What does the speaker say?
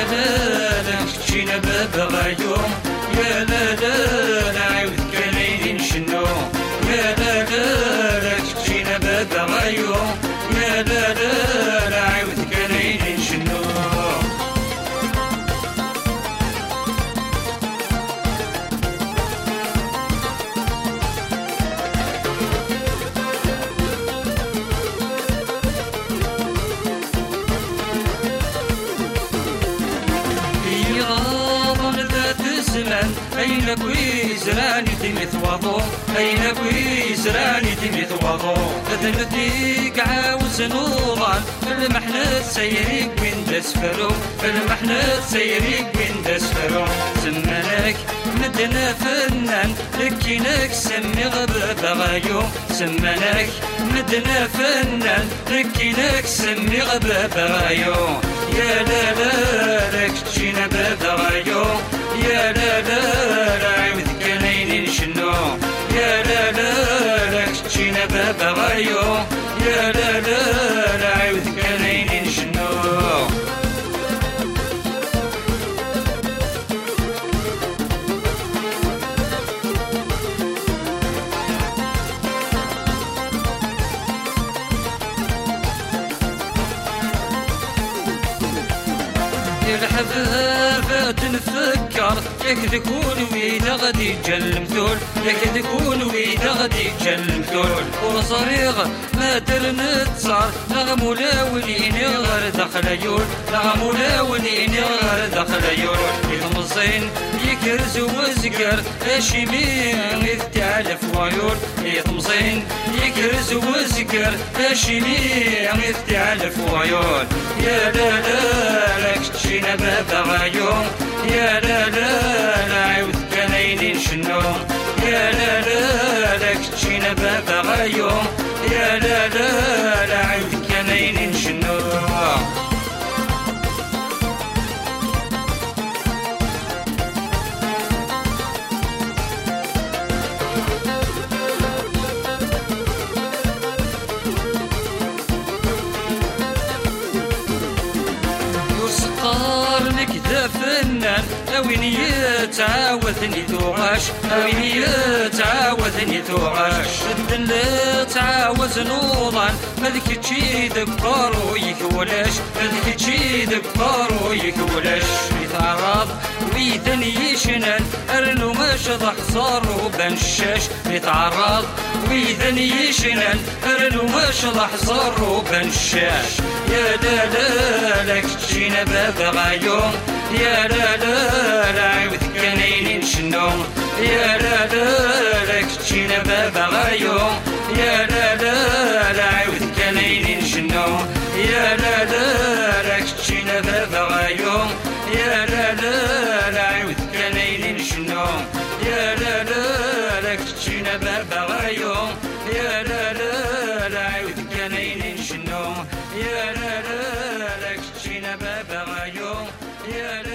يا لا لا لا كتشينا بابا غايو يا لا لا لا عاود كانين شنو يا لا لا لا كتشينا بابا غايو أين كويس راني تمت وضو؟ أين كويس راني تمت وضو؟ ذنتيك عاوز نوضان المحنة سيريك وين دسفرو المحنة سيريك وين دسفرو زمانك مدنا فنان لكينك سمي غباب غايو سمانك مدنا فنان لكينك سمي غباب غايو يا لا لا لك تجينا باب يا لا لا شنو؟ يا لا لا لك تجينا باب غايو يا لا لا. الحبابة نفكر. ياك تكون ويدا غادي جل مثول ياك تكون ويدا غادي جل مثول وصريغ ما ترنتصار نغم ولاولين غير دخل يول نغم ولاولين غير دخل يول يغمصين يكرز وزقر اشي مين إذ تعلف ويول يطمصين يكرز اشي مين إذ تعلف ويول يا لا لا لك تجينا بابا غايوم؟ يا لا لا لا عاود كانين شنو يا لا لا لك تجينا بابا غايوم؟ وين يتعاوثني توعاش وين يتعاوثني توعاش الدن لا تعاوز نوضان مذك تشي دبار ويكولاش مذك تشي دبار ويكولاش يتعرض ويثن يشنان أرنو ماش ضح صار وبنشاش يتعرض ويثن يشنان أرنو ماش ضح صار وبنشاش يا لا لا لك تجينا بابا غايوم. يا لا لا لا عاود كانين شنو يا لا لا لك تجينا بابا غايوم. كانين شنو؟ يا لا لا لك تجينا بابا غايوم يا لا